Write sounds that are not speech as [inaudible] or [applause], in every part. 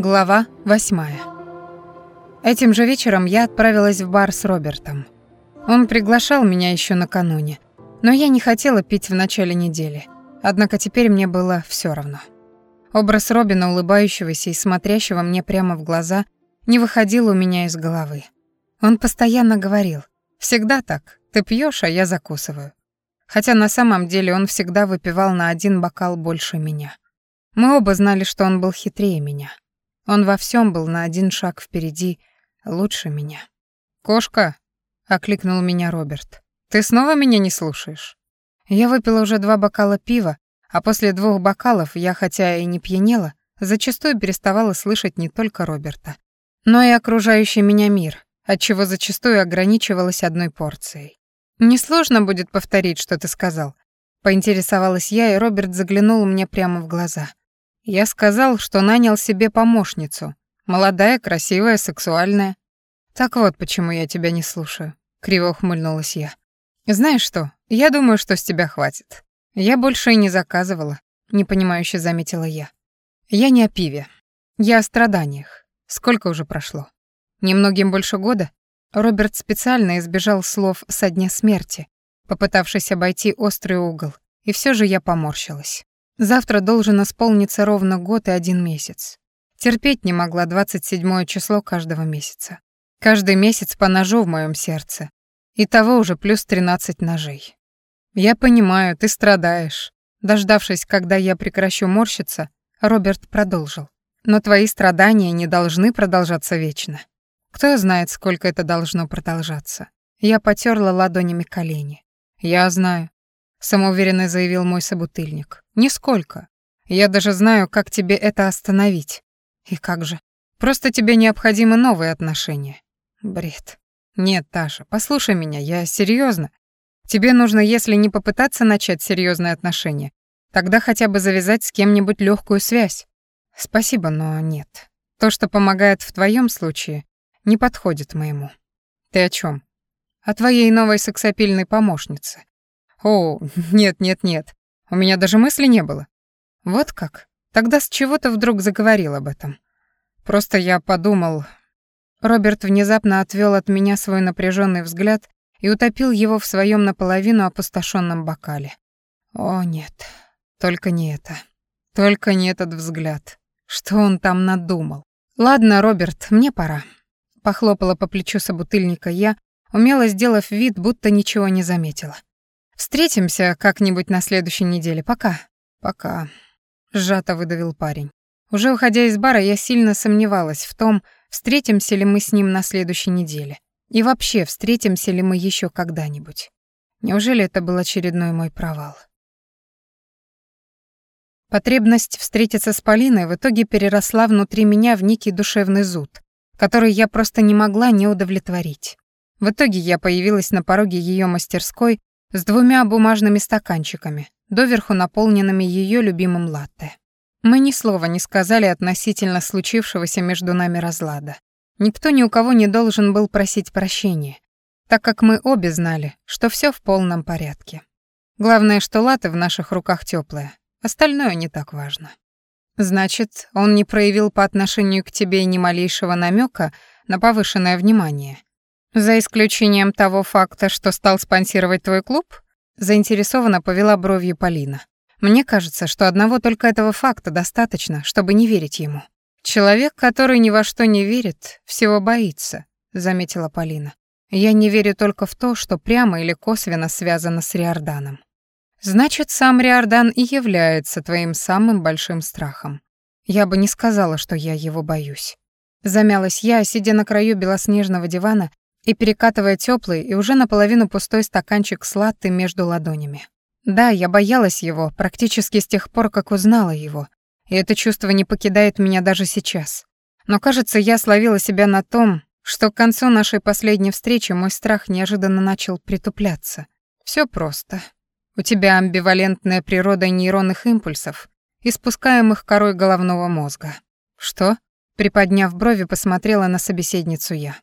Глава восьмая. Этим же вечером я отправилась в бар с Робертом. Он приглашал меня еще накануне, но я не хотела пить в начале недели. Однако теперь мне было все равно. Образ Робина, улыбающегося и смотрящего мне прямо в глаза, не выходил у меня из головы. Он постоянно говорил, «Всегда так, ты пьешь, а я закусываю». Хотя на самом деле он всегда выпивал на один бокал больше меня. Мы оба знали, что он был хитрее меня. Он во всем был на один шаг впереди, лучше меня. «Кошка!» — окликнул меня Роберт. «Ты снова меня не слушаешь?» Я выпила уже два бокала пива, а после двух бокалов я, хотя и не пьянела, зачастую переставала слышать не только Роберта, но и окружающий меня мир, отчего зачастую ограничивалась одной порцией. «Несложно будет повторить, что ты сказал», — поинтересовалась я, и Роберт заглянул мне прямо в глаза. Я сказал, что нанял себе помощницу. Молодая, красивая, сексуальная. Так вот, почему я тебя не слушаю. Криво ухмыльнулась я. Знаешь что, я думаю, что с тебя хватит. Я больше и не заказывала, непонимающе заметила я. Я не о пиве. Я о страданиях. Сколько уже прошло? Немногим больше года? Роберт специально избежал слов со дня смерти, попытавшись обойти острый угол, и все же я поморщилась. Завтра должен исполниться ровно год и один месяц. Терпеть не могла 27 число каждого месяца. Каждый месяц по ножу в моем сердце. И того уже плюс 13 ножей. Я понимаю, ты страдаешь. Дождавшись, когда я прекращу морщиться, Роберт продолжил. Но твои страдания не должны продолжаться вечно. Кто знает, сколько это должно продолжаться. Я потерла ладонями колени. Я знаю самоуверенно заявил мой собутыльник. Нисколько. Я даже знаю, как тебе это остановить. И как же? Просто тебе необходимы новые отношения. Бред. Нет, Таша, послушай меня, я серьезно. Тебе нужно, если не попытаться начать серьезные отношения, тогда хотя бы завязать с кем-нибудь легкую связь. Спасибо, но нет. То, что помогает в твоем случае, не подходит моему. Ты о чем? О твоей новой сексапильной помощнице. О, [laughs] нет, нет, нет. У меня даже мысли не было. Вот как? Тогда с чего ты вдруг заговорил об этом? Просто я подумал... Роберт внезапно отвел от меня свой напряженный взгляд и утопил его в своем наполовину опустошенном бокале. О, нет, только не это. Только не этот взгляд. Что он там надумал? Ладно, Роберт, мне пора. Похлопала по плечу собутыльника я, умело сделав вид, будто ничего не заметила. Встретимся как-нибудь на следующей неделе. Пока. Пока. Сжато выдавил парень. Уже уходя из бара, я сильно сомневалась в том, встретимся ли мы с ним на следующей неделе. И вообще, встретимся ли мы еще когда-нибудь. Неужели это был очередной мой провал? Потребность встретиться с Полиной в итоге переросла внутри меня в некий душевный зуд, который я просто не могла не удовлетворить. В итоге я появилась на пороге ее мастерской с двумя бумажными стаканчиками, доверху наполненными ее любимым латте. Мы ни слова не сказали относительно случившегося между нами разлада. Никто ни у кого не должен был просить прощения, так как мы обе знали, что все в полном порядке. Главное, что латте в наших руках теплое, остальное не так важно. Значит, он не проявил по отношению к тебе ни малейшего намека на повышенное внимание. За исключением того факта, что стал спонсировать твой клуб? Заинтересованно повела бровью Полина. Мне кажется, что одного только этого факта достаточно, чтобы не верить ему. Человек, который ни во что не верит, всего боится, заметила Полина. Я не верю только в то, что прямо или косвенно связано с Риорданом. Значит, сам Риордан и является твоим самым большим страхом. Я бы не сказала, что я его боюсь. Замялась я, сидя на краю белоснежного дивана и перекатывая теплый и уже наполовину пустой стаканчик с латте между ладонями. Да, я боялась его практически с тех пор, как узнала его, и это чувство не покидает меня даже сейчас. Но, кажется, я словила себя на том, что к концу нашей последней встречи мой страх неожиданно начал притупляться. Все просто. У тебя амбивалентная природа нейронных импульсов, испускаемых корой головного мозга. Что? Приподняв брови, посмотрела на собеседницу я.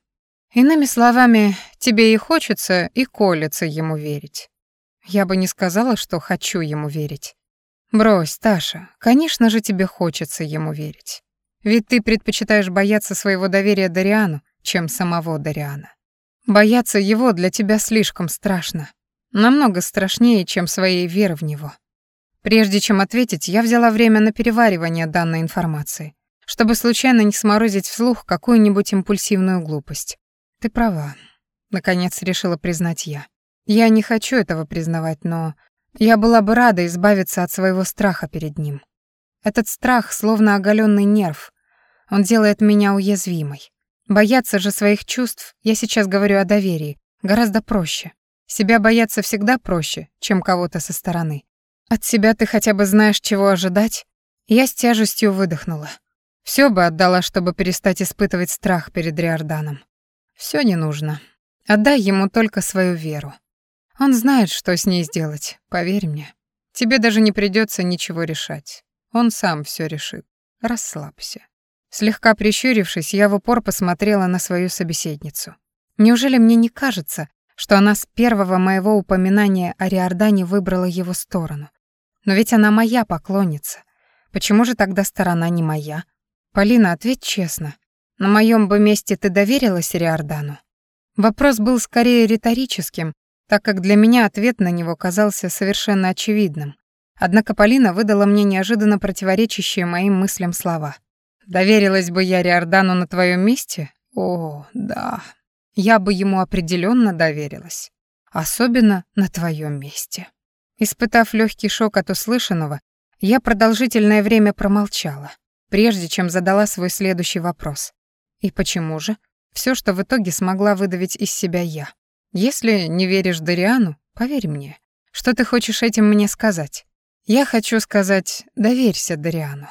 Иными словами, тебе и хочется, и колется ему верить. Я бы не сказала, что хочу ему верить. Брось, Таша, конечно же тебе хочется ему верить. Ведь ты предпочитаешь бояться своего доверия Дариану, чем самого Дариана. Бояться его для тебя слишком страшно. Намного страшнее, чем своей веры в него. Прежде чем ответить, я взяла время на переваривание данной информации, чтобы случайно не сморозить вслух какую-нибудь импульсивную глупость. Ты права, наконец решила признать я. Я не хочу этого признавать, но я была бы рада избавиться от своего страха перед ним. Этот страх словно оголенный нерв. Он делает меня уязвимой. Бояться же своих чувств, я сейчас говорю о доверии, гораздо проще. Себя бояться всегда проще, чем кого-то со стороны. От себя ты хотя бы знаешь, чего ожидать? Я с тяжестью выдохнула. Все бы отдала, чтобы перестать испытывать страх перед Риорданом. Все не нужно. Отдай ему только свою веру. Он знает, что с ней сделать, поверь мне. Тебе даже не придется ничего решать. Он сам все решит. Расслабься. Слегка прищурившись, я в упор посмотрела на свою собеседницу. Неужели мне не кажется, что она с первого моего упоминания о Риордане выбрала его сторону? Но ведь она моя поклонница. Почему же тогда сторона не моя? Полина, ответь честно. На моем бы месте ты доверилась Риордану? Вопрос был скорее риторическим, так как для меня ответ на него казался совершенно очевидным. Однако Полина выдала мне неожиданно противоречащие моим мыслям слова. «Доверилась бы я Риордану на твоем месте? О, да. Я бы ему определенно доверилась. Особенно на твоем месте». Испытав легкий шок от услышанного, я продолжительное время промолчала, прежде чем задала свой следующий вопрос. И почему же? Все, что в итоге смогла выдавить из себя я. Если не веришь Дариану, поверь мне. Что ты хочешь этим мне сказать? Я хочу сказать, доверься Дариану.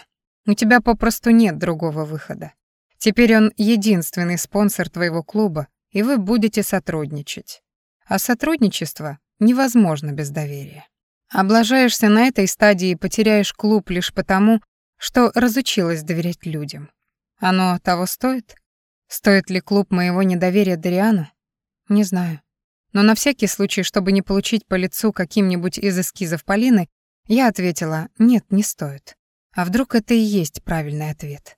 У тебя попросту нет другого выхода. Теперь он единственный спонсор твоего клуба, и вы будете сотрудничать. А сотрудничество невозможно без доверия. Облажаешься на этой стадии и потеряешь клуб лишь потому, что разучилась доверять людям. Оно того стоит? Стоит ли клуб моего недоверия Дариану? Не знаю. Но на всякий случай, чтобы не получить по лицу каким-нибудь из эскизов Полины, я ответила «нет, не стоит». А вдруг это и есть правильный ответ?